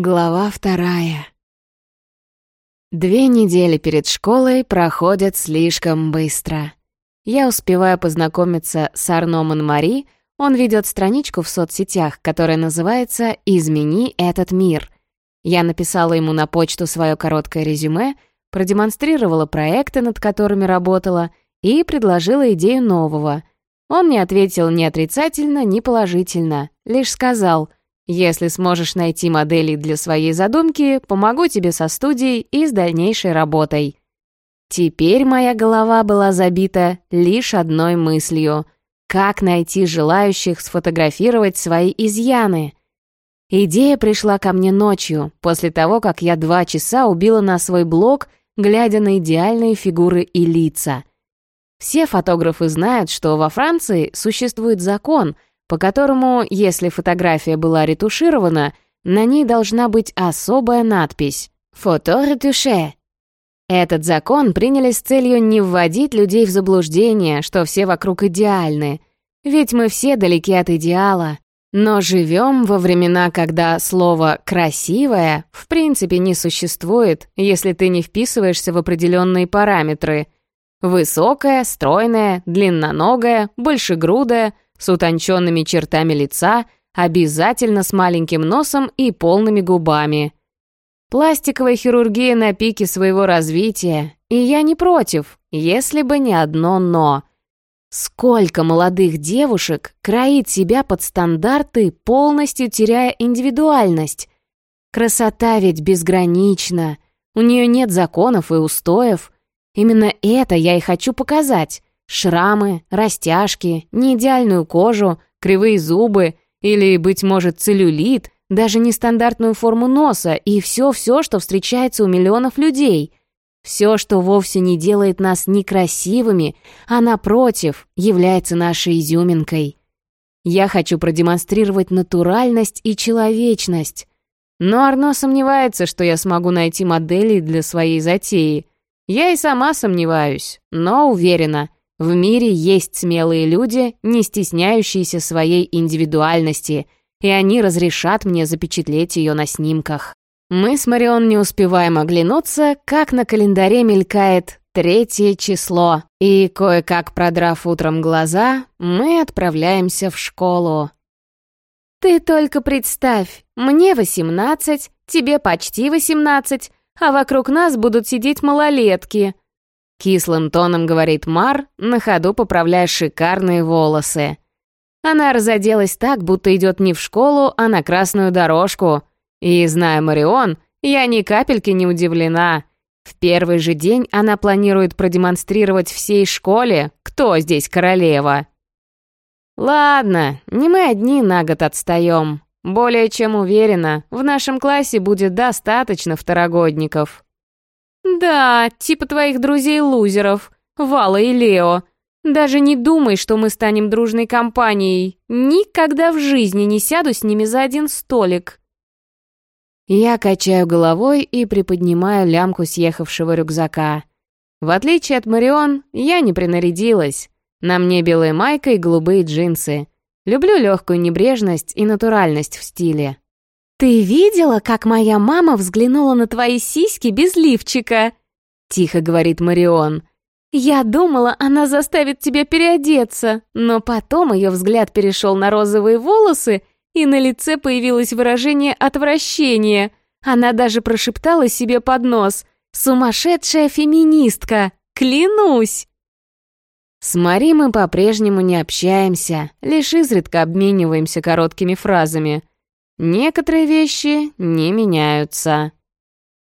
Глава вторая. Две недели перед школой проходят слишком быстро. Я успеваю познакомиться с Арно Мари. он ведет страничку в соцсетях, которая называется «Измени этот мир». Я написала ему на почту свое короткое резюме, продемонстрировала проекты, над которыми работала, и предложила идею нового. Он не ответил ни отрицательно, ни положительно, лишь сказал — если сможешь найти модели для своей задумки, помогу тебе со студией и с дальнейшей работой. Теперь моя голова была забита лишь одной мыслью — как найти желающих сфотографировать свои изъяны. Идея пришла ко мне ночью, после того, как я два часа убила на свой блог, глядя на идеальные фигуры и лица. Все фотографы знают, что во Франции существует закон — по которому, если фотография была ретуширована, на ней должна быть особая надпись «Фото ретуше». Этот закон приняли с целью не вводить людей в заблуждение, что все вокруг идеальны. Ведь мы все далеки от идеала. Но живем во времена, когда слово «красивое» в принципе не существует, если ты не вписываешься в определенные параметры. Высокая, стройная, длинноногая, большегрудая — с утонченными чертами лица, обязательно с маленьким носом и полными губами. Пластиковая хирургия на пике своего развития, и я не против, если бы не одно «но». Сколько молодых девушек кроит себя под стандарты, полностью теряя индивидуальность? Красота ведь безгранична, у нее нет законов и устоев. Именно это я и хочу показать. Шрамы, растяжки, неидеальную кожу, кривые зубы или, быть может, целлюлит, даже нестандартную форму носа и все-все, что встречается у миллионов людей. Все, что вовсе не делает нас некрасивыми, а, напротив, является нашей изюминкой. Я хочу продемонстрировать натуральность и человечность. Но Арно сомневается, что я смогу найти модели для своей затеи. Я и сама сомневаюсь, но уверена — в мире есть смелые люди, не стесняющиеся своей индивидуальности, и они разрешат мне запечатлеть ее на снимках. Мы с Марион не успеваем оглянуться, как на календаре мелькает третье число, и, кое-как продрав утром глаза, мы отправляемся в школу. «Ты только представь, мне восемнадцать, тебе почти восемнадцать, а вокруг нас будут сидеть малолетки», Кислым тоном говорит Мар, на ходу поправляя шикарные волосы. Она разоделась так, будто идет не в школу, а на красную дорожку. И, зная Марион, я ни капельки не удивлена. В первый же день она планирует продемонстрировать всей школе, кто здесь королева. Ладно, не мы одни на год отстаем. Более чем уверена, в нашем классе будет достаточно второгодников. «Да, типа твоих друзей-лузеров, Вала и Лео. Даже не думай, что мы станем дружной компанией. Никогда в жизни не сяду с ними за один столик». Я качаю головой и приподнимаю лямку съехавшего рюкзака. В отличие от Марион, я не принарядилась. На мне белая майка и голубые джинсы. Люблю легкую небрежность и натуральность в стиле. «Ты видела, как моя мама взглянула на твои сиськи без лифчика?» — тихо говорит Марион. «Я думала, она заставит тебя переодеться, но потом ее взгляд перешел на розовые волосы, и на лице появилось выражение отвращения. Она даже прошептала себе под нос «Сумасшедшая феминистка! Клянусь!» С Мари мы по-прежнему не общаемся, лишь изредка обмениваемся короткими фразами — Некоторые вещи не меняются.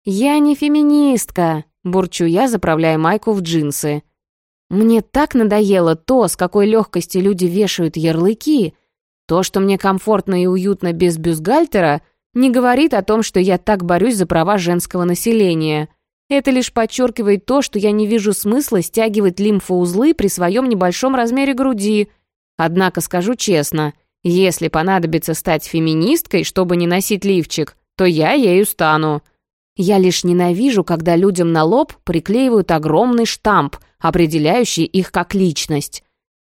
«Я не феминистка», — бурчу я, заправляя майку в джинсы. Мне так надоело то, с какой легкостью люди вешают ярлыки. То, что мне комфортно и уютно без бюстгальтера, не говорит о том, что я так борюсь за права женского населения. Это лишь подчеркивает то, что я не вижу смысла стягивать лимфоузлы при своем небольшом размере груди. Однако скажу честно — если понадобится стать феминисткой, чтобы не носить лифчик, то я ею стану. Я лишь ненавижу, когда людям на лоб приклеивают огромный штамп, определяющий их как личность.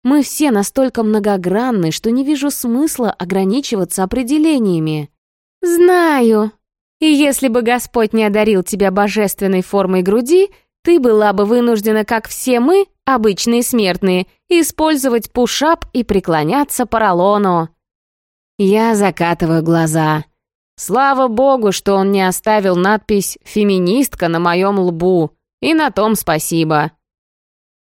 Мы все настолько многогранны, что не вижу смысла ограничиваться определениями. «Знаю», И если бы Господь не одарил тебя божественной формой груди, ты была бы вынуждена, как все мы, обычные смертные, использовать пушап и преклоняться поролону. Я закатываю глаза. Слава богу, что он не оставил надпись «феминистка» на моем лбу. И на том спасибо.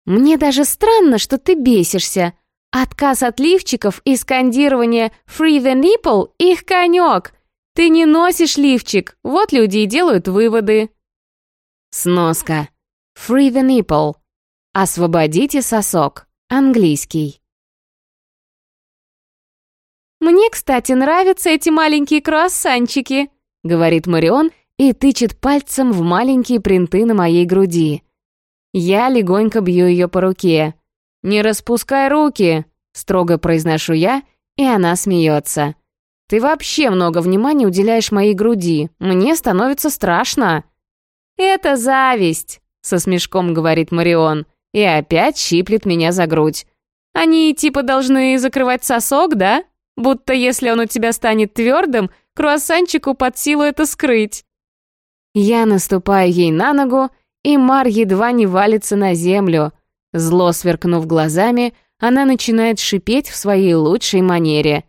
Мне даже странно, что ты бесишься. Отказ от лифчиков и скандирование «Free the nipple» — их конек. Ты не носишь лифчик, вот люди и делают выводы. Сноска. Free the nipple. Освободите сосок. Английский. «Мне, кстати, нравятся эти маленькие круассанчики», — говорит Марион и тычет пальцем в маленькие принты на моей груди. Я легонько бью ее по руке. «Не распускай руки!» — строго произношу я, и она смеется. «Ты вообще много внимания уделяешь моей груди. Мне становится страшно». «Это зависть», — со смешком говорит Марион, и опять щиплет меня за грудь. «Они типа должны закрывать сосок, да? Будто если он у тебя станет твердым, круассанчику под силу это скрыть». Я наступаю ей на ногу, и Мар едва не валится на землю. Зло сверкнув глазами, она начинает шипеть в своей лучшей манере.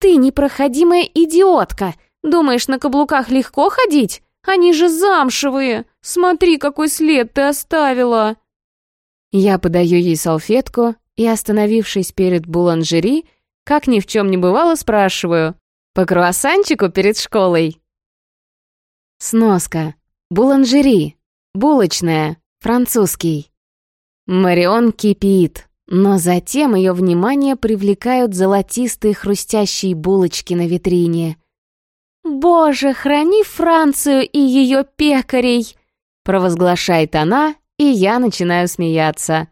«Ты непроходимая идиотка! Думаешь, на каблуках легко ходить? Они же замшевые! Смотри, какой след ты оставила!» Я подаю ей салфетку и, остановившись перед буланжери, как ни в чем не бывало, спрашиваю. «По круассанчику перед школой?» Сноска. Буланжери. Булочная. Французский. Марион кипит, но затем ее внимание привлекают золотистые хрустящие булочки на витрине. «Боже, храни Францию и ее пекарей!» Провозглашает она, и я начинаю смеяться.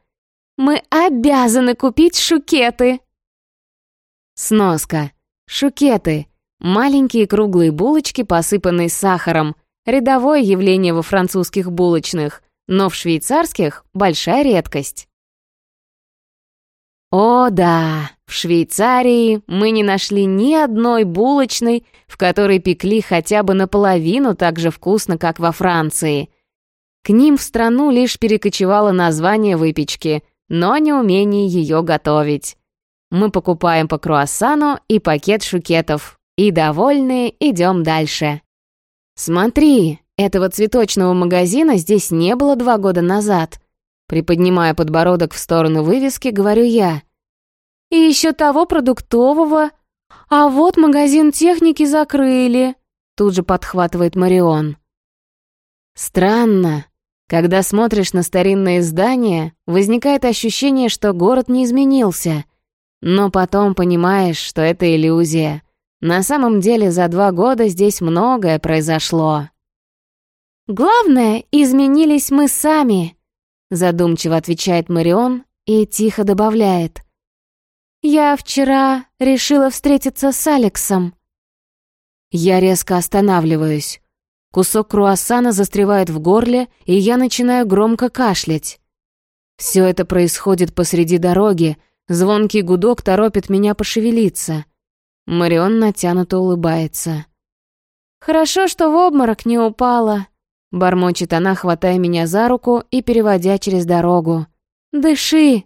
«Мы обязаны купить шукеты!» Сноска. Шукеты. Маленькие круглые булочки, посыпанные сахаром. Рядовое явление во французских булочных, но в швейцарских – большая редкость. О да, в Швейцарии мы не нашли ни одной булочной, в которой пекли хотя бы наполовину так же вкусно, как во Франции. К ним в страну лишь перекочевало название выпечки, но не умение ее готовить. Мы покупаем по круассану и пакет шукетов, и, довольные, идем дальше. «Смотри, этого цветочного магазина здесь не было два года назад», Приподнимая подбородок в сторону вывески, говорю я. «И еще того продуктового. А вот магазин техники закрыли», тут же подхватывает Марион. Странно. Когда смотришь на старинные здания, возникает ощущение, что город не изменился. Но потом понимаешь, что это иллюзия. На самом деле за два года здесь многое произошло. «Главное, изменились мы сами», — задумчиво отвечает Марион и тихо добавляет. «Я вчера решила встретиться с Алексом». Я резко останавливаюсь. Кусок круассана застревает в горле, и я начинаю громко кашлять. Все это происходит посреди дороги, звонкий гудок торопит меня пошевелиться. Марион натянуто улыбается. «Хорошо, что в обморок не упала», — бормочет она, хватая меня за руку и переводя через дорогу. «Дыши!»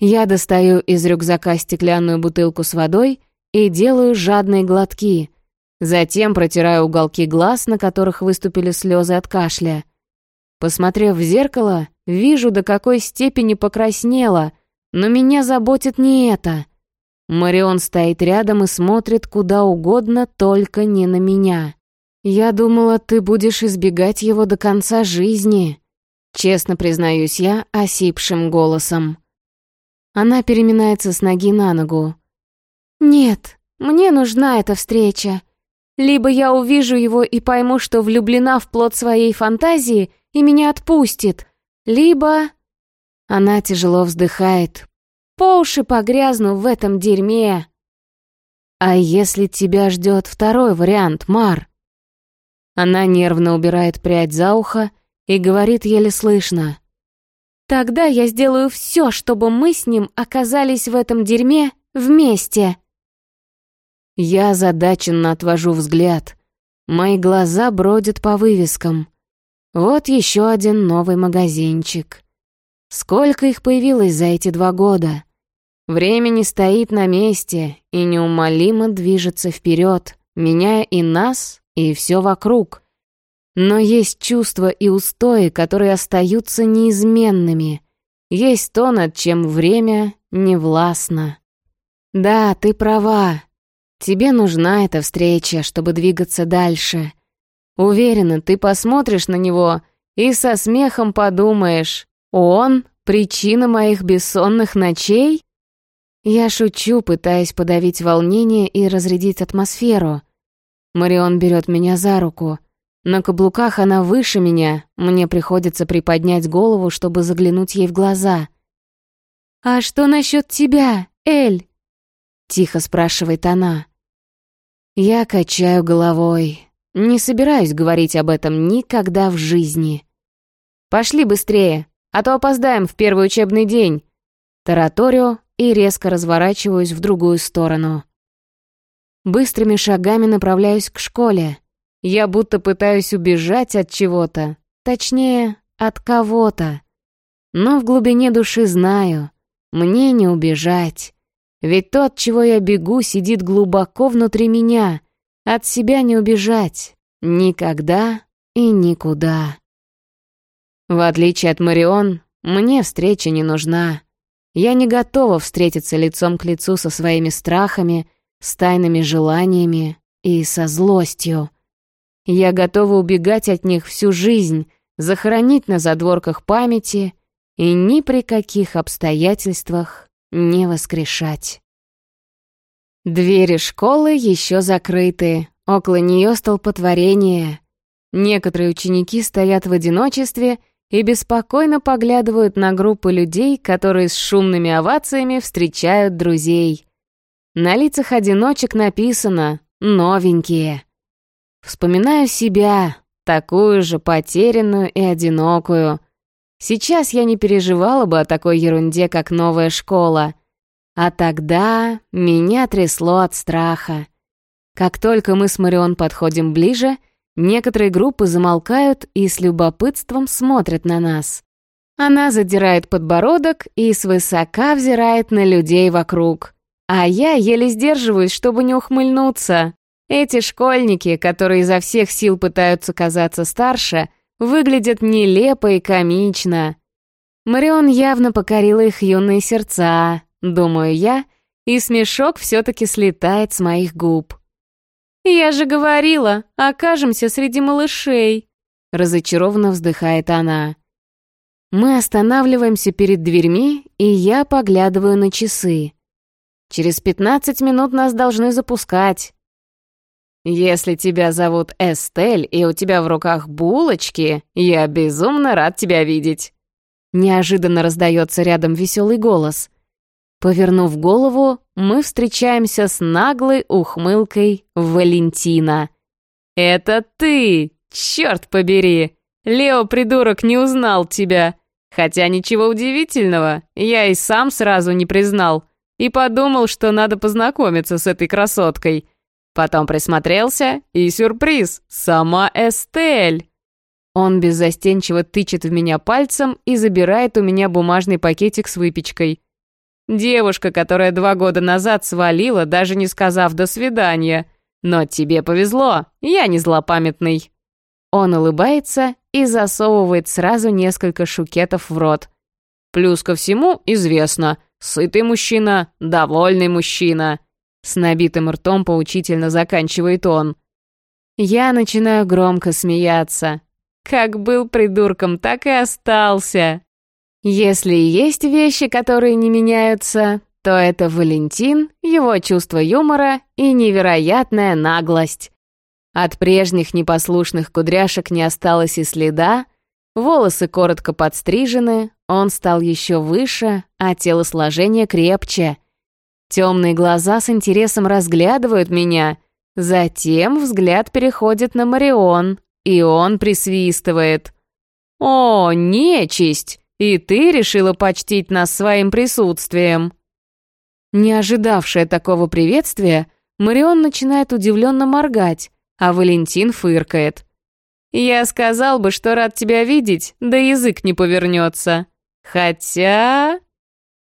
Я достаю из рюкзака стеклянную бутылку с водой и делаю жадные глотки — Затем протираю уголки глаз, на которых выступили слезы от кашля. Посмотрев в зеркало, вижу, до какой степени покраснела, но меня заботит не это. Марион стоит рядом и смотрит куда угодно, только не на меня. «Я думала, ты будешь избегать его до конца жизни», честно признаюсь я осипшим голосом. Она переминается с ноги на ногу. «Нет, мне нужна эта встреча. Либо я увижу его и пойму, что влюблена в плод своей фантазии, и меня отпустит, либо... Она тяжело вздыхает. По уши погрязну в этом дерьме. А если тебя ждет второй вариант, Мар? Она нервно убирает прядь за ухо и говорит еле слышно. Тогда я сделаю все, чтобы мы с ним оказались в этом дерьме вместе. Я озадаченно отвожу взгляд. Мои глаза бродят по вывескам. Вот еще один новый магазинчик. Сколько их появилось за эти два года? Время не стоит на месте и неумолимо движется вперед, меняя и нас, и все вокруг. Но есть чувства и устои, которые остаются неизменными. Есть то, над чем время не властно. Да, ты права. Тебе нужна эта встреча, чтобы двигаться дальше. Уверена, ты посмотришь на него и со смехом подумаешь, он — причина моих бессонных ночей? Я шучу, пытаясь подавить волнение и разрядить атмосферу. Марион берет меня за руку. На каблуках она выше меня, мне приходится приподнять голову, чтобы заглянуть ей в глаза. «А что насчет тебя, Эль?» — тихо спрашивает она. Я качаю головой. Не собираюсь говорить об этом никогда в жизни. «Пошли быстрее, а то опоздаем в первый учебный день!» Тараторю и резко разворачиваюсь в другую сторону. Быстрыми шагами направляюсь к школе. Я будто пытаюсь убежать от чего-то, точнее, от кого-то. Но в глубине души знаю, мне не убежать. Ведь то, от чего я бегу, сидит глубоко внутри меня. От себя не убежать. Никогда и никуда. В отличие от Марион, мне встреча не нужна. Я не готова встретиться лицом к лицу со своими страхами, с тайными желаниями и со злостью. Я готова убегать от них всю жизнь, захоронить на задворках памяти и ни при каких обстоятельствах не воскрешать. Двери школы еще закрыты, около нее столпотворение. Некоторые ученики стоят в одиночестве и беспокойно поглядывают на группы людей, которые с шумными овациями встречают друзей. На лицах одиночек написано «новенькие». Вспоминаю себя, такую же потерянную и одинокую. Сейчас я не переживала бы о такой ерунде, как новая школа. А тогда меня трясло от страха. Как только мы с Марион подходим ближе, некоторые группы замолкают и с любопытством смотрят на нас. Она задирает подбородок и свысока взирает на людей вокруг. А я еле сдерживаюсь, чтобы не ухмыльнуться. Эти школьники, которые изо всех сил пытаются казаться старше, выглядят нелепо и комично. Марион явно покорила их юные сердца, думаю я, и смешок все-таки слетает с моих губ. «Я же говорила, окажемся среди малышей», — разочарованно вздыхает она. Мы останавливаемся перед дверьми, и я поглядываю на часы. Через пятнадцать минут нас должны запускать. «Если тебя зовут Эстель и у тебя в руках булочки, я безумно рад тебя видеть!» Неожиданно раздается рядом веселый голос. Повернув голову, мы встречаемся с наглой ухмылкой Валентина. «Это ты! Черт побери! Лео, придурок, не узнал тебя! Хотя ничего удивительного, я и сам сразу не признал, и подумал, что надо познакомиться с этой красоткой». Потом присмотрелся, и сюрприз, сама Эстель. Он беззастенчиво тычет в меня пальцем и забирает у меня бумажный пакетик с выпечкой. Девушка, которая два года назад свалила, даже не сказав «до свидания». Но тебе повезло, я не злопамятный. Он улыбается и засовывает сразу несколько шукетов в рот. Плюс ко всему известно, сытый мужчина, довольный мужчина. С набитым ртом поучительно заканчивает он. Я начинаю громко смеяться. Как был придурком, так и остался. Если есть вещи, которые не меняются, то это Валентин, его чувство юмора и невероятная наглость. От прежних непослушных кудряшек не осталось и следа, волосы коротко подстрижены, он стал еще выше, а телосложение крепче — Темные глаза с интересом разглядывают меня. Затем взгляд переходит на Марион, и он присвистывает. «О, нечисть! И ты решила почтить нас своим присутствием!» Не ожидавшая такого приветствия, Марион начинает удивленно моргать, а Валентин фыркает. «Я сказал бы, что рад тебя видеть, да язык не повернется. Хотя...»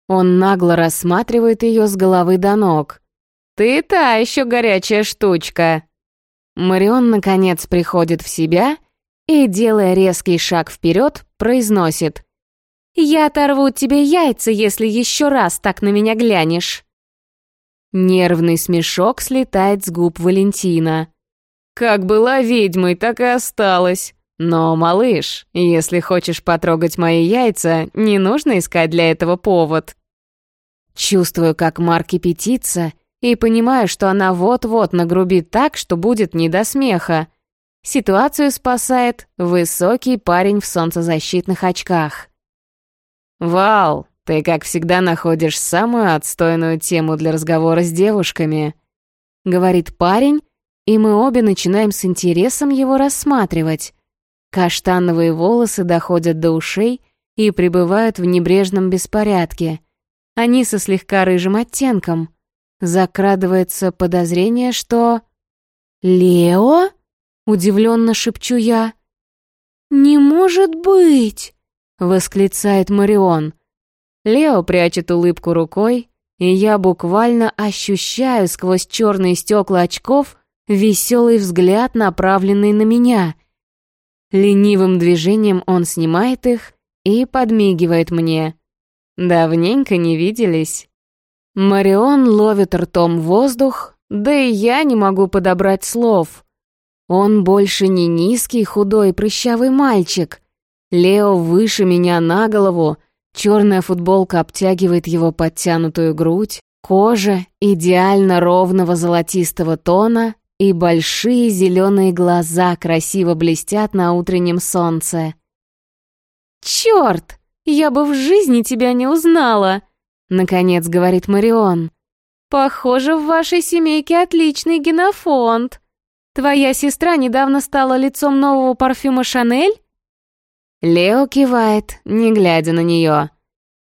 Он нагло рассматривает ее с головы до ног. «Ты та еще горячая штучка!» Марион, наконец, приходит в себя и, делая резкий шаг вперед, произносит. «Я оторву тебе яйца, если еще раз так на меня глянешь!» Нервный смешок слетает с губ Валентина. «Как была ведьмой, так и осталась. Но, малыш, если хочешь потрогать мои яйца, не нужно искать для этого повод». Чувствую, как Мар кипятится, и понимаю, что она вот-вот нагрубит так, что будет не до смеха. Ситуацию спасает высокий парень в солнцезащитных очках. «Вал, ты, как всегда, находишь самую отстойную тему для разговора с девушками», — говорит парень, и мы обе начинаем с интересом его рассматривать. Каштановые волосы доходят до ушей и пребывают в небрежном беспорядке. Они со слегка рыжим оттенком. Закрадывается подозрение, что... «Лео?» — удивленно шепчу я. «Не может быть!» — восклицает Марион. Лео прячет улыбку рукой, и я буквально ощущаю сквозь черные стекла очков веселый взгляд, направленный на меня — Ленивым движением он снимает их и подмигивает мне. Давненько не виделись. Марион ловит ртом воздух, да и я не могу подобрать слов. Он больше не низкий, худой, прыщавый мальчик. Лео выше меня на голову, черная футболка обтягивает его подтянутую грудь, кожа идеально ровного золотистого тона и большие зеленые глаза красиво блестят на утреннем солнце. «Черт! Я бы в жизни тебя не узнала!» — наконец говорит Марион. «Похоже, в вашей семейке отличный генофонд. Твоя сестра недавно стала лицом нового парфюма «Шанель»?» Лео кивает, не глядя на нее.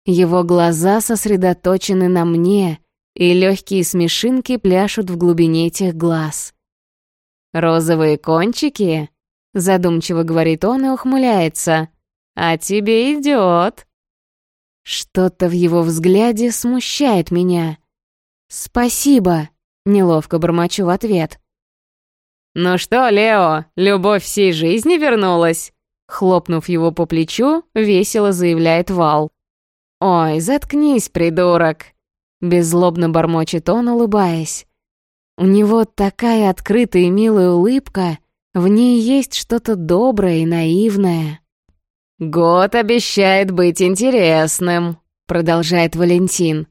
Его глаза сосредоточены на мне — и легкие смешинки пляшут в глубине этих глаз. «Розовые кончики?» — задумчиво говорит он и ухмыляется. «А тебе идет. Что-то в его взгляде смущает меня. «Спасибо», — неловко бормочу в ответ. «Ну что, Лео, любовь всей жизни вернулась?» Хлопнув его по плечу, весело заявляет Вал. «Ой, заткнись, придурок!» Беззлобно бормочет он, улыбаясь. У него такая открытая и милая улыбка, в ней есть что-то доброе и наивное. «Год обещает быть интересным», — продолжает Валентин.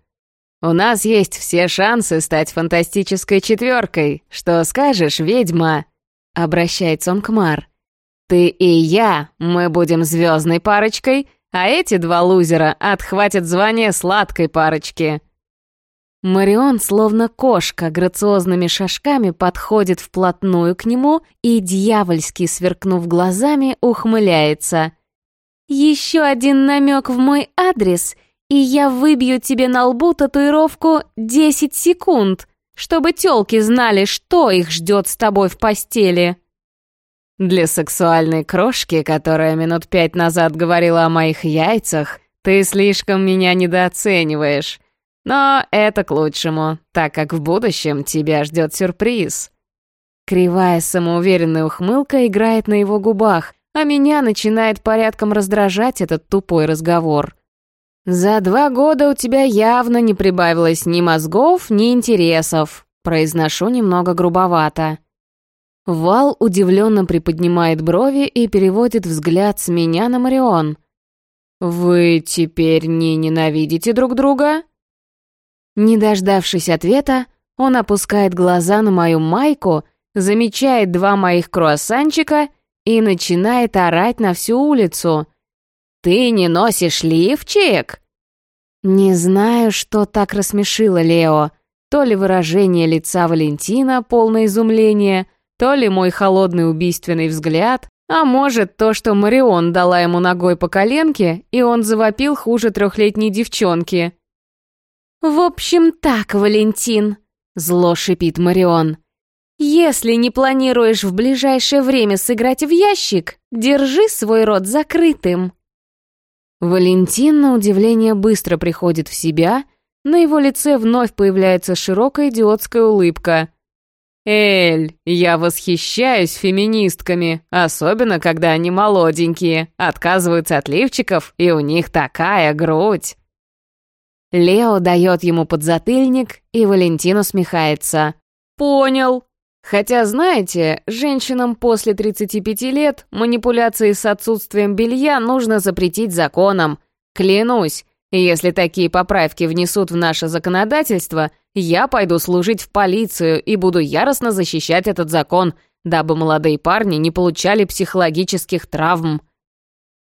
«У нас есть все шансы стать фантастической четверкой. Что скажешь, ведьма?» — обращается он к Мар. «Ты и я, мы будем звездной парочкой, а эти два лузера отхватят звание сладкой парочки». Марион, словно кошка, грациозными шажками подходит вплотную к нему и, дьявольски сверкнув глазами, ухмыляется. «Еще один намек в мой адрес, и я выбью тебе на лбу татуировку 10 секунд, чтобы тёлки знали, что их ждет с тобой в постели». Для сексуальной крошки, которая минут пять назад говорила о моих яйцах, ты слишком меня недооцениваешь. Но это к лучшему, так как в будущем тебя ждет сюрприз. Кривая самоуверенная ухмылка играет на его губах, а меня начинает порядком раздражать этот тупой разговор. «За два года у тебя явно не прибавилось ни мозгов, ни интересов», произношу немного грубовато. Вал удивленно приподнимает брови и переводит взгляд с меня на Марион. «Вы теперь не ненавидите друг друга?» Не дождавшись ответа, он опускает глаза на мою майку, замечает два моих круассанчика и начинает орать на всю улицу. «Ты не носишь лифчик?» Не знаю, что так рассмешило Лео. То ли выражение лица Валентина, полное изумление, то ли мой холодный убийственный взгляд, а может то, что Марион дала ему ногой по коленке, и он завопил хуже трехлетней девчонки. «В общем так, Валентин», — зло шипит Марион. Если не планируешь в ближайшее время сыграть в ящик, держи свой рот закрытым. Валентин, на удивление, быстро приходит в себя, на его лице вновь появляется широкая идиотская улыбка. «Эль, я восхищаюсь феминистками, особенно когда они молоденькие, отказываются от лифчиков, и у них такая грудь». Лео дает ему подзатыльник, и Валентин усмехается. «Понял. Хотя, знаете, женщинам после 35 лет манипуляции с отсутствием белья нужно запретить законом. Клянусь, если такие поправки внесут в наше законодательство, я пойду служить в полицию и буду яростно защищать этот закон, дабы молодые парни не получали психологических травм».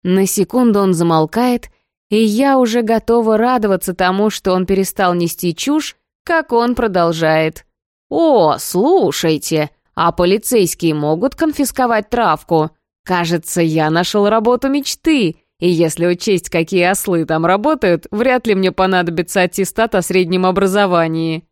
На секунду он замолкает, и я уже готова радоваться тому, что он перестал нести чушь, как он продолжает. «О, слушайте, а полицейские могут конфисковать травку? Кажется, я нашел работу мечты, и если учесть, какие ослы там работают, вряд ли мне понадобится аттестат о среднем образовании».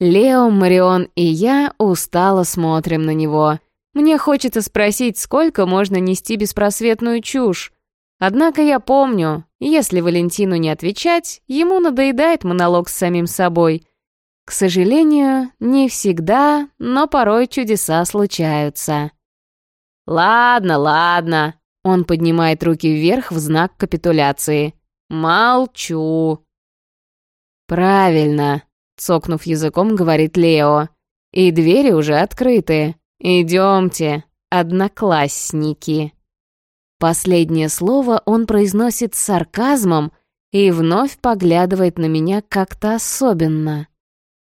Лео, Марион и я устало смотрим на него. Мне хочется спросить, сколько можно нести беспросветную чушь. Однако я помню, если Валентину не отвечать, ему надоедает монолог с самим собой — к сожалению, не всегда, но порой чудеса случаются. «Ладно, ладно», — он поднимает руки вверх в знак капитуляции. «Молчу». «Правильно», — цокнув языком, говорит Лео. «И двери уже открыты. Идемте, одноклассники». Последнее слово он произносит с сарказмом и вновь поглядывает на меня как-то особенно.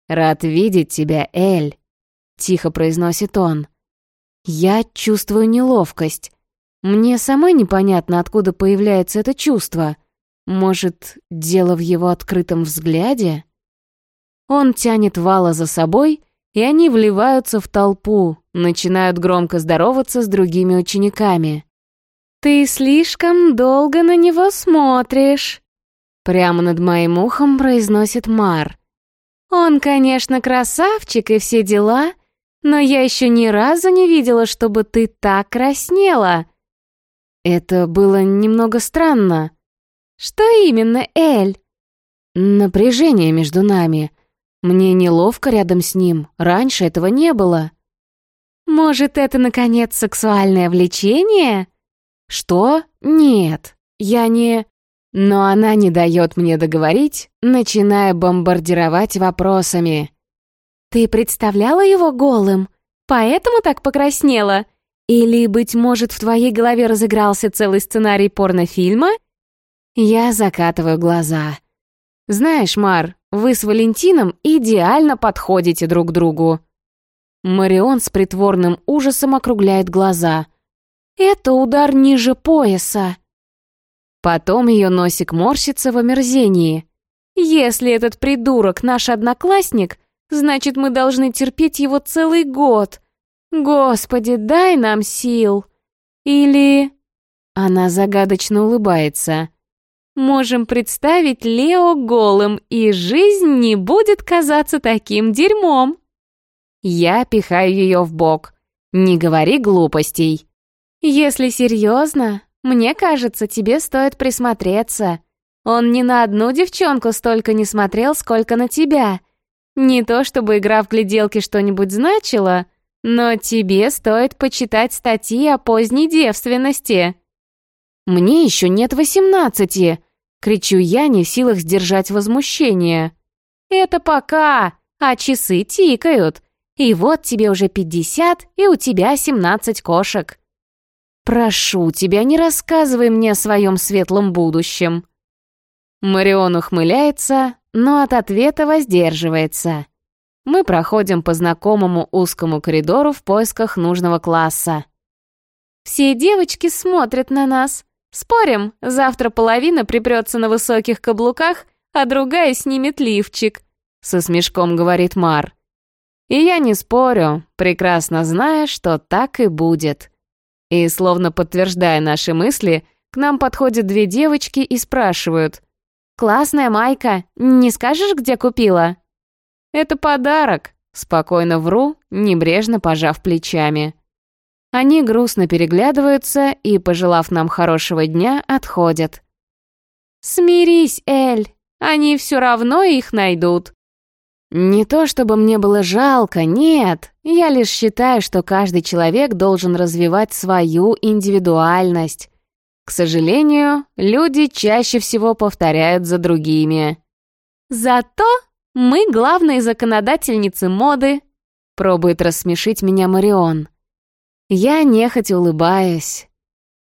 «Рад видеть тебя, Эль», — тихо произносит он. «Я чувствую неловкость. Мне самой непонятно, откуда появляется это чувство. Может, дело в его открытом взгляде?» Он тянет Вала за собой, и они вливаются в толпу, начинают громко здороваться с другими учениками. «Ты слишком долго на него смотришь», — прямо над моим ухом произносит Мар. Он, конечно, красавчик и все дела, но я еще ни разу не видела, чтобы ты так краснела. Это было немного странно. Что именно, Эль? Напряжение между нами. Мне неловко рядом с ним, раньше этого не было. Может, это, наконец, сексуальное влечение? Что? Нет, я не... Но она не дает мне договорить, начиная бомбардировать вопросами. «Ты представляла его голым? Поэтому так покраснела? Или, быть может, в твоей голове разыгрался целый сценарий порнофильма?» Я закатываю глаза. «Знаешь, Мар, вы с Валентином идеально подходите друг другу». Марион с притворным ужасом округляет глаза. «Это удар ниже пояса». Потом ее носик морщится в омерзении. «Если этот придурок наш одноклассник, значит, мы должны терпеть его целый год. Господи, дай нам сил!» Или... Она загадочно улыбается. «Можем представить Лео голым, и жизнь не будет казаться таким дерьмом!» Я пихаю ее в бок. «Не говори глупостей!» «Если серьезно, мне кажется, тебе стоит присмотреться. Он ни на одну девчонку столько не смотрел, сколько на тебя. Не то чтобы игра в гляделки что-нибудь значила, но тебе стоит почитать статьи о поздней девственности. Мне еще нет восемнадцати, кричу я, не в силах сдержать возмущение. Это пока, а часы тикают. И вот тебе уже пятьдесят, и у тебя семнадцать кошек. «Прошу тебя, не рассказывай мне о своем светлом будущем». Марион ухмыляется, но от ответа воздерживается. Мы проходим по знакомому узкому коридору в поисках нужного класса. «Все девочки смотрят на нас. Спорим, завтра половина припрется на высоких каблуках, а другая снимет лифчик», — со смешком говорит Мар. И я не спорю, прекрасно зная, что так и будет. И, словно подтверждая наши мысли, к нам подходят две девочки и спрашивают. «Классная майка, не скажешь, где купила?» «Это подарок», — Спокойно вру, небрежно пожав плечами. Они грустно переглядываются и, пожелав нам хорошего дня, отходят. «Смирись, Эль, они все равно их найдут». Не то чтобы мне было жалко, нет. Я лишь считаю, что каждый человек должен развивать свою индивидуальность. К сожалению, люди чаще всего повторяют за другими. Зато мы главные законодательницы моды, пробует рассмешить меня Марион. Я нехотя улыбаюсь.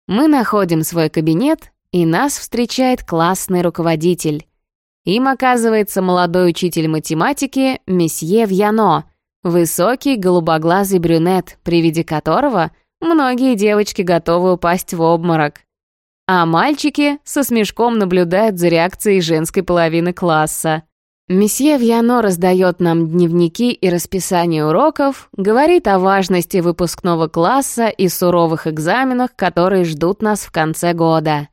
Мы находим свой кабинет, и нас встречает классный руководитель. Им оказывается молодой учитель математики месье Вьяно, высокий голубоглазый брюнет, при виде которого многие девочки готовы упасть в обморок. А мальчики со смешком наблюдают за реакцией женской половины класса. Месье Вьяно раздает нам дневники и расписание уроков, говорит о важности выпускного класса и суровых экзаменах, которые ждут нас в конце года.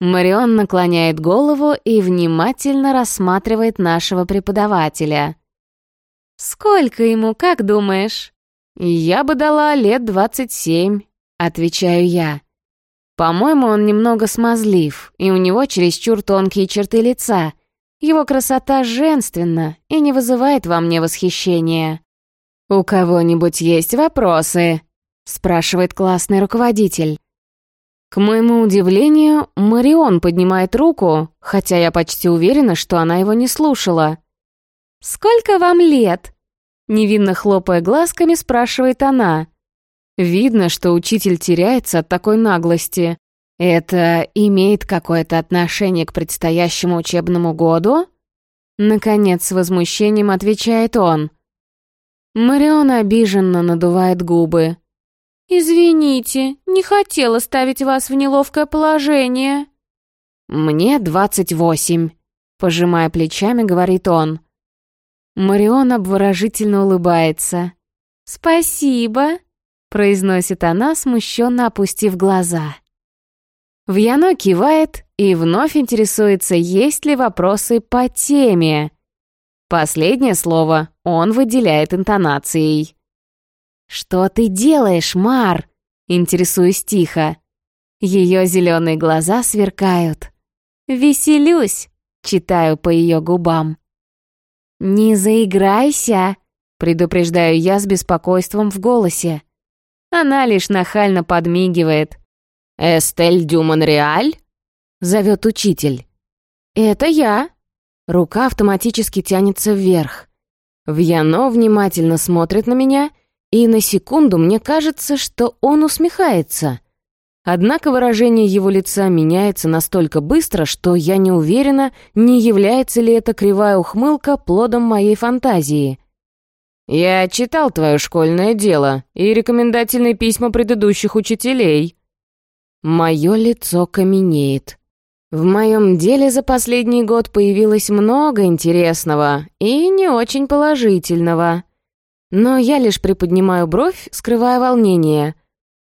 Марион наклоняет голову и внимательно рассматривает нашего преподавателя. «Сколько ему, как думаешь?» «Я бы дала лет двадцать семь», — отвечаю я. По-моему, он немного смазлив, и у него чересчур тонкие черты лица. Его красота женственна и не вызывает во мне восхищения. «У кого-нибудь есть вопросы?» — спрашивает классный руководитель. К моему удивлению, Марион поднимает руку, хотя я почти уверена, что она его не слушала. «Сколько вам лет?» Невинно хлопая глазками, спрашивает она. Видно, что учитель теряется от такой наглости. Это имеет какое-то отношение к предстоящему учебному году? Наконец, с возмущением отвечает он. Марион обиженно надувает губы. «Извините, не хотела ставить вас в неловкое положение». «Мне двадцать восемь», — пожимая плечами, говорит он. Марион обворожительно улыбается. «Спасибо», — произносит она, смущенно опустив глаза. Вьяно кивает и вновь интересуется, есть ли вопросы по теме. Последнее слово он выделяет интонацией. «Что ты делаешь, Мар?» — интересуюсь тихо. Ее зеленые глаза сверкают. «Веселюсь», — читаю по ее губам. «Не заиграйся», — предупреждаю я с беспокойством в голосе. Она лишь нахально подмигивает. «Эстель Дю Монреаль?» — зовет учитель. «Это я». Рука автоматически тянется вверх. Вьяно внимательно смотрит на меня — и на секунду мне кажется, что он усмехается. Однако выражение его лица меняется настолько быстро, что я не уверена, не является ли эта кривая ухмылка плодом моей фантазии. «Я читал твое школьное дело и рекомендательные письма предыдущих учителей». Мое лицо каменеет. В моем деле за последний год появилось много интересного и не очень положительного. Но я лишь приподнимаю бровь, скрывая волнение.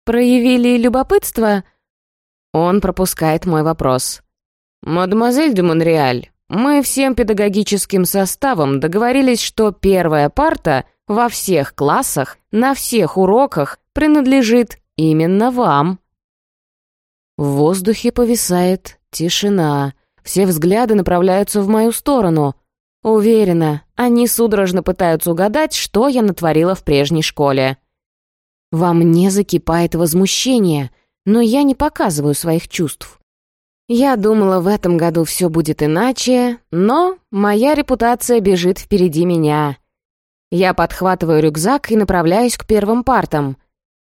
«Проявили любопытство?» Он пропускает мой вопрос. «Мадемуазель де Монреаль, мы всем педагогическим составом договорились, что первая парта во всех классах, на всех уроках принадлежит именно вам». В воздухе повисает тишина. Все взгляды направляются в мою сторону. Уверена, они судорожно пытаются угадать, что я натворила в прежней школе. Во мне закипает возмущение, но я не показываю своих чувств. Я думала, в этом году все будет иначе, но моя репутация бежит впереди меня. Я подхватываю рюкзак и направляюсь к первым партам.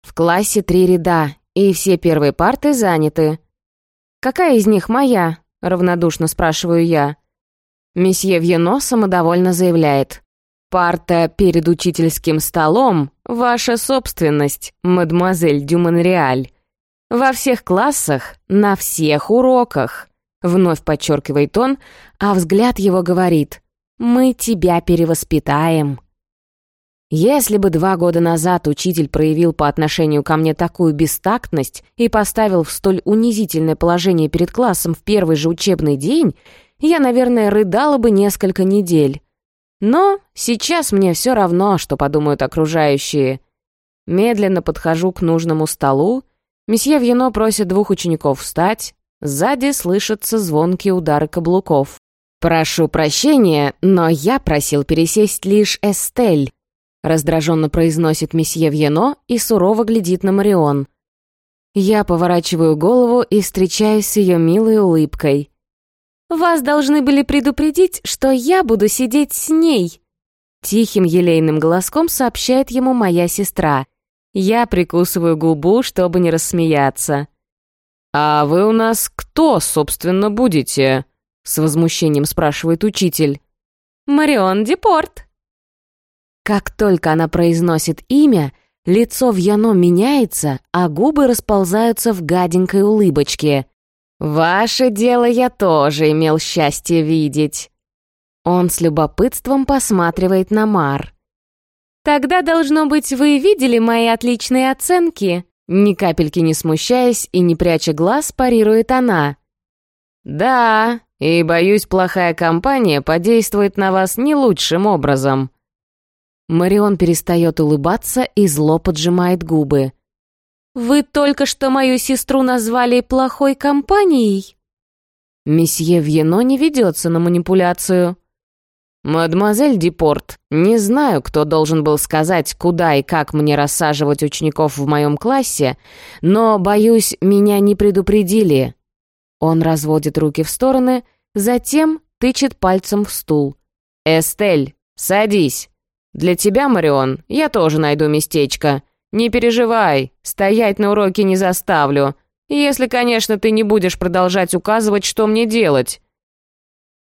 В классе три ряда, и все первые парты заняты. «Какая из них моя?» — равнодушно спрашиваю я. Месье Вьено самодовольно заявляет. «Парта перед учительским столом — ваша собственность, мадемуазель Дюмонреаль. Во всех классах, на всех уроках», — вновь подчеркивает он, а взгляд его говорит «Мы тебя перевоспитаем». Если бы два года назад учитель проявил по отношению ко мне такую бестактность и поставил в столь унизительное положение перед классом в первый же учебный день, я, наверное, рыдала бы несколько недель. Но сейчас мне все равно, что подумают окружающие. Медленно подхожу к нужному столу. Месье Вьено просит двух учеников встать. Сзади слышатся звонкие удары каблуков. «Прошу прощения, но я просил пересесть лишь Эстель», раздраженно произносит месье Вьено и сурово глядит на Марион. Я поворачиваю голову и встречаюсь с ее милой улыбкой. «Вас должны были предупредить, что я буду сидеть с ней!» Тихим елейным голоском сообщает ему моя сестра. Я прикусываю губу, чтобы не рассмеяться. «А вы у нас кто, собственно, будете?» С возмущением спрашивает учитель. «Марион Депорт». Как только она произносит имя, лицо в Яно меняется, а губы расползаются в гаденькой улыбочке. «Ваше дело я тоже имел счастье видеть». Он с любопытством посматривает на Мар. «Тогда, должно быть, вы видели мои отличные оценки?» Ни капельки не смущаясь и не пряча глаз, парирует она. «Да, и, боюсь, плохая компания подействует на вас не лучшим образом». Марион перестает улыбаться и зло поджимает губы. «Вы только что мою сестру назвали плохой компанией?» Месье Вьено не ведется на манипуляцию. «Мадемуазель Депорт, не знаю, кто должен был сказать, куда и как мне рассаживать учеников в моем классе, но, боюсь, меня не предупредили». Он разводит руки в стороны, затем тычет пальцем в стул. «Эстель, садись. Для тебя, Марион, я тоже найду местечко. Не переживай, стоять на уроке не заставлю. Если, конечно, ты не будешь продолжать указывать, что мне делать».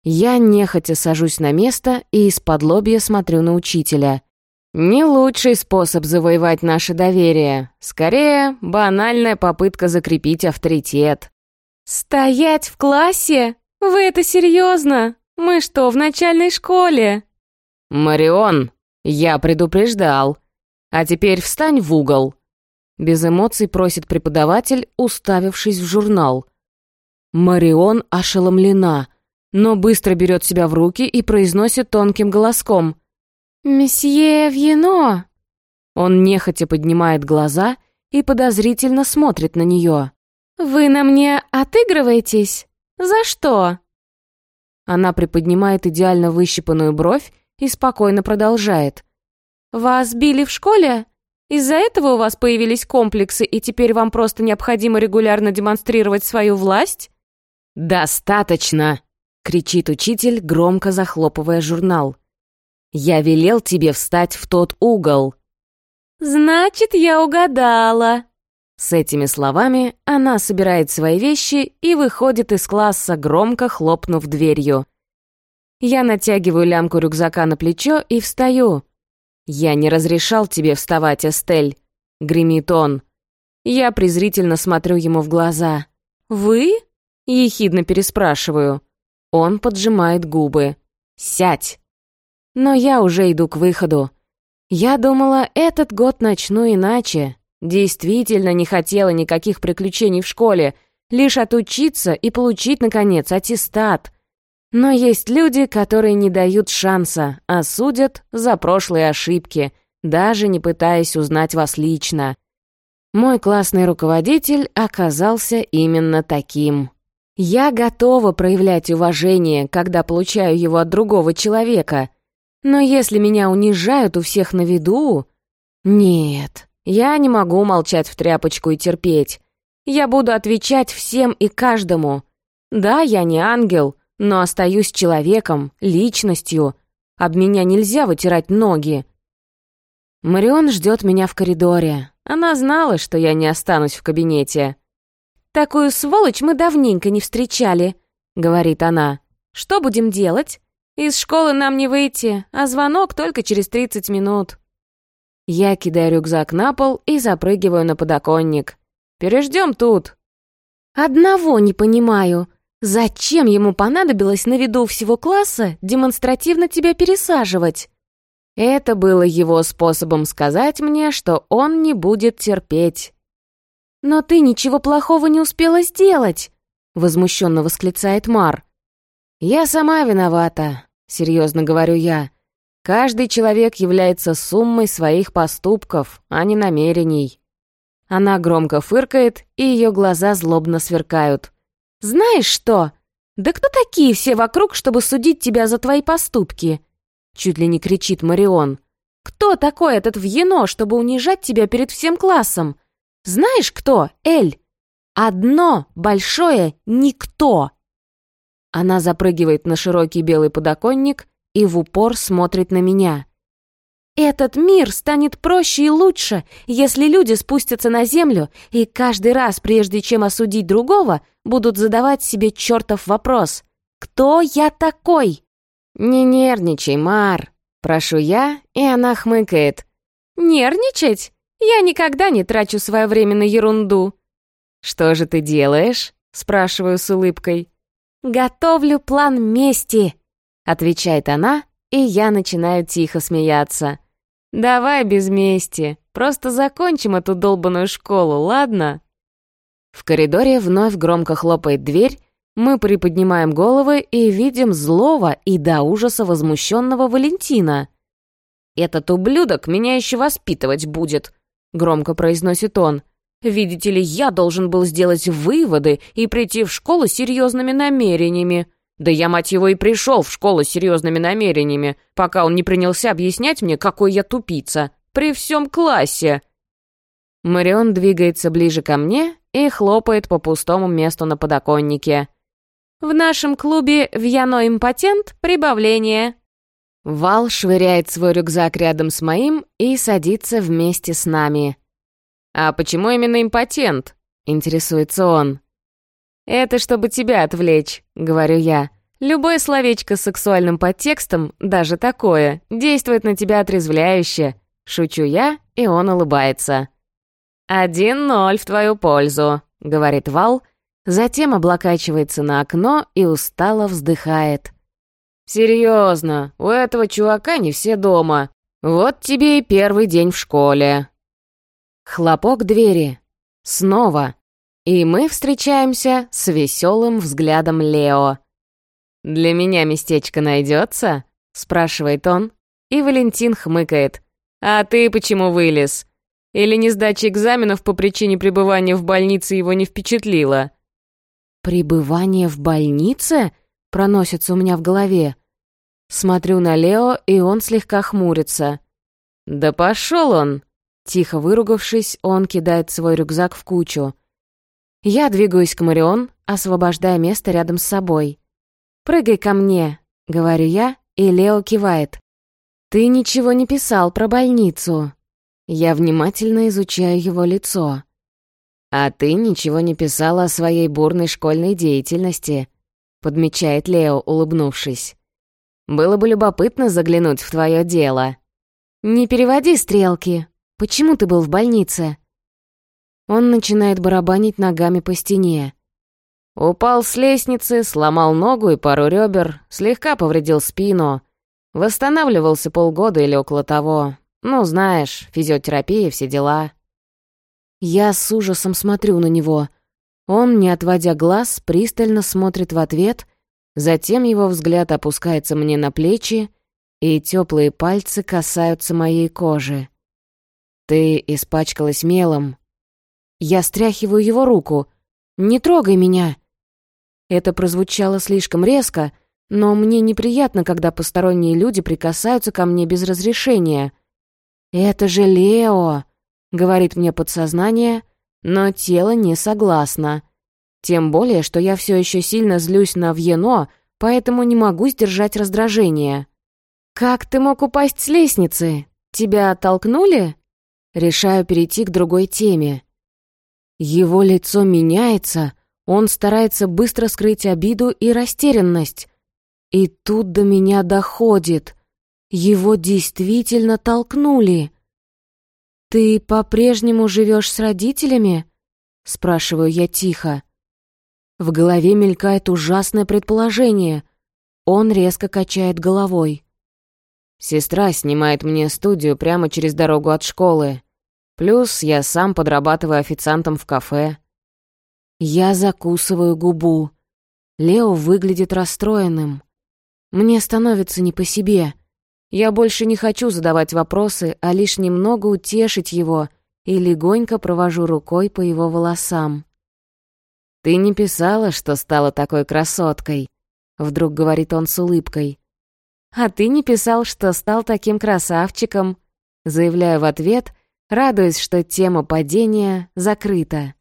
Я нехотя сажусь на место и из-под лобья смотрю на учителя. Не лучший способ завоевать наше доверие. Скорее, банальная попытка закрепить авторитет. «Стоять в классе? Вы это серьезно? Мы что, в начальной школе?» «Марион, я предупреждал. А теперь встань в угол». Без эмоций просит преподаватель, уставившись в журнал. Марион ошеломлена но быстро берет себя в руки и произносит тонким голоском. «Месье Вьено!» Он нехотя поднимает глаза и подозрительно смотрит на нее. «Вы на мне отыгрываетесь? За что?» Она приподнимает идеально выщипанную бровь и спокойно продолжает. «Вас били в школе? Из-за этого у вас появились комплексы, и теперь вам просто необходимо регулярно демонстрировать свою власть?» «Достаточно!» — кричит учитель, громко захлопывая журнал. «Я велел тебе встать в тот угол». «Значит, я угадала». С этими словами она собирает свои вещи и выходит из класса, громко хлопнув дверью. Я натягиваю лямку рюкзака на плечо и встаю. «Я не разрешал тебе вставать, Эстель», — гремит он. Я презрительно смотрю ему в глаза. «Вы?» — ехидно переспрашиваю. Он поджимает губы. «Сядь!» Но я уже иду к выходу. Я думала, этот год начну иначе. Действительно не хотела никаких приключений в школе, лишь отучиться и получить, наконец, аттестат. Но есть люди, которые не дают шанса, а судят за прошлые ошибки, даже не пытаясь узнать вас лично. Мой классный руководитель оказался именно таким. Я готова проявлять уважение, когда получаю его от другого человека. Но если меня унижают у всех на виду... Нет, я не могу молчать в тряпочку и терпеть. Я буду отвечать всем и каждому. Да, я не ангел, но остаюсь человеком, личностью. Об меня нельзя вытирать ноги. Марион ждет меня в коридоре. Она знала, что я не останусь в кабинете. «Такую сволочь мы давненько не встречали», — говорит она. «Что будем делать? Из школы нам не выйти, а звонок только через 30 минут». Я кидаю рюкзак на пол и запрыгиваю на подоконник. «Переждем тут». «Одного не понимаю. Зачем ему понадобилось на виду всего класса демонстративно тебя пересаживать?» Это было его способом сказать мне, что он не будет терпеть. «Но ты ничего плохого не успела сделать!» — возмущенно восклицает Мар. «Я сама виновата», — серьезно говорю я. Каждый человек является суммой своих поступков, а не намерений. Она громко фыркает, и ее глаза злобно сверкают. «Знаешь что? Да кто такие все вокруг, чтобы судить тебя за твои поступки?» Чуть ли не кричит Марион. «Кто такой этот Вьено, чтобы унижать тебя перед всем классом? Знаешь кто, Эль? Одно большое никто!» Она запрыгивает на широкий белый подоконник и в упор смотрит на меня. «Этот мир станет проще и лучше, если люди спустятся на землю и каждый раз, прежде чем осудить другого, будут задавать себе чертов вопрос. Кто я такой?» «Не нервничай, Мар», — прошу я, и она хмыкает. «Нервничать? Я никогда не трачу свое время на ерунду». «Что же ты делаешь?» — спрашиваю с улыбкой. «Готовлю план мести», — отвечает она, и я начинаю тихо смеяться. «Давай без мести, просто закончим эту долбанную школу, ладно?» В коридоре вновь громко хлопает дверь, мы приподнимаем головы и видим злого и до ужаса возмущенного Валентина. «Этот ублюдок меня еще воспитывать будет», — громко произносит он. Видите ли, я должен был сделать выводы и прийти в школу серьезными намерениями. Да я, мать его, и пришел в школу с серьезными намерениями, пока он не принялся объяснять мне, какой я тупица. При всем классе. Марион двигается ближе ко мне и хлопает по пустому месту на подоконнике. «В нашем клубе «Вьяно импотент» прибавление». Вал швыряет свой рюкзак рядом с моим и садится вместе с нами. «А почему именно импотент?» — интересуется он. «Это чтобы тебя отвлечь», — говорю я. «Любое словечко с сексуальным подтекстом, даже такое, действует на тебя отрезвляюще». Шучу я, и он улыбается. «Один ноль в твою пользу», — говорит Вал, затем облокачивается на окно и устало вздыхает. «Серьезно, у этого чувака не все дома. Вот тебе и первый день в школе». Хлопок двери. Снова. И мы встречаемся с веселым взглядом Лео. «Для меня местечко найдется?» — спрашивает он. И Валентин хмыкает. «А ты почему вылез? Или несдача экзаменов по причине пребывания в больнице его не впечатлила?» «Пребывание в больнице?» — проносится у меня в голове. Смотрю на Лео, и он слегка хмурится. «Да пошел он!» Тихо выругавшись, он кидает свой рюкзак в кучу. Я двигаюсь к Марион, освобождая место рядом с собой. «Прыгай ко мне», — говорю я, и Лео кивает. «Ты ничего не писал про больницу». Я внимательно изучаю его лицо. «А ты ничего не писала о своей бурной школьной деятельности», — подмечает Лео, улыбнувшись. «Было бы любопытно заглянуть в твое дело». «Не переводи стрелки», Почему ты был в больнице?» Он начинает барабанить ногами по стене. Упал с лестницы, сломал ногу и пару ребер, слегка повредил спину. Восстанавливался полгода или около того. Ну, знаешь, физиотерапия, все дела. Я с ужасом смотрю на него. Он, не отводя глаз, пристально смотрит в ответ, затем его взгляд опускается мне на плечи, и теплые пальцы касаются моей кожи. «Ты испачкалась мелом». Я стряхиваю его руку. «Не трогай меня!» Это прозвучало слишком резко, но мне неприятно, когда посторонние люди прикасаются ко мне без разрешения. «Это же Лео!» — говорит мне подсознание, но тело не согласно. Тем более, что я все еще сильно злюсь на Вьено, поэтому не могу сдержать раздражение. «Как ты мог упасть с лестницы? Тебя оттолкнули?» Решаю перейти к другой теме. Его лицо меняется, он старается быстро скрыть обиду и растерянность. И тут до меня доходит. Его действительно толкнули. «Ты по-прежнему живешь с родителями?» — спрашиваю я тихо. В голове мелькает ужасное предположение. Он резко качает головой. Сестра снимает мне студию прямо через дорогу от школы. Плюс я сам подрабатываю официантом в кафе. Я закусываю губу. Лео выглядит расстроенным. Мне становится не по себе. Я больше не хочу задавать вопросы, а лишь немного утешить его и легонько провожу рукой по его волосам. «Ты не писала, что стала такой красоткой», — вдруг говорит он с улыбкой. «А ты не писал, что стал таким красавчиком», — заявляю в ответ, радуясь, что тема падения закрыта.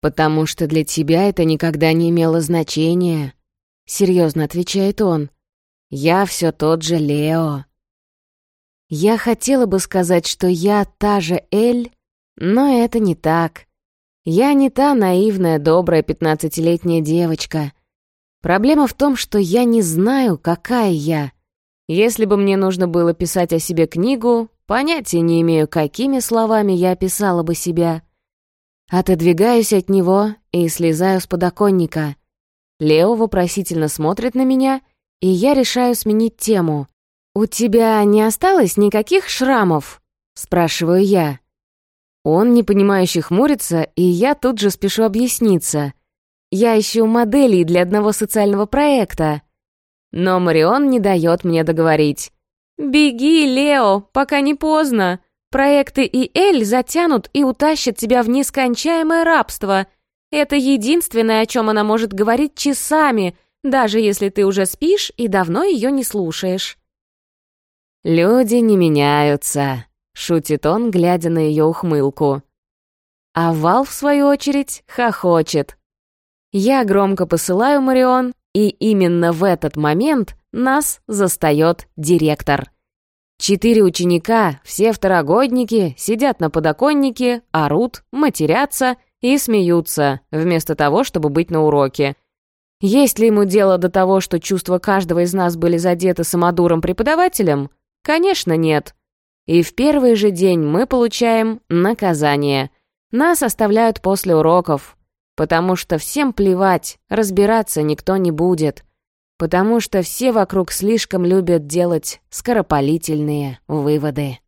«Потому что для тебя это никогда не имело значения», — серьезно отвечает он. «Я все тот же Лео». Я хотела бы сказать, что я та же Эль, но это не так. Я не та наивная, добрая пятнадцатилетняя девочка. Проблема в том, что я не знаю, какая я. Если бы мне нужно было писать о себе книгу, понятия не имею, какими словами я описала бы себя. Отодвигаюсь от него и слезаю с подоконника. Лео вопросительно смотрит на меня, и я решаю сменить тему. «У тебя не осталось никаких шрамов?» — спрашиваю я. Он непонимающе хмурится, и я тут же спешу объясниться. Я ищу моделей для одного социального проекта. Но Марион не дает мне договорить. «Беги, Лео, пока не поздно. Проекты и Эль затянут и утащат тебя в нескончаемое рабство. Это единственное, о чем она может говорить часами, даже если ты уже спишь и давно ее не слушаешь». «Люди не меняются», — шутит он, глядя на ее ухмылку. А Вал, в свою очередь, хохочет. Я громко посылаю Марион, и именно в этот момент нас застает директор. Четыре ученика, все второгодники, сидят на подоконнике, орут, матерятся и смеются, вместо того, чтобы быть на уроке. Есть ли ему дело до того, что чувства каждого из нас были задеты самодуром преподавателем? Конечно, нет. И в первый же день мы получаем наказание. Нас оставляют после уроков, потому что всем плевать, разбираться никто не будет, потому что все вокруг слишком любят делать скоропалительные выводы.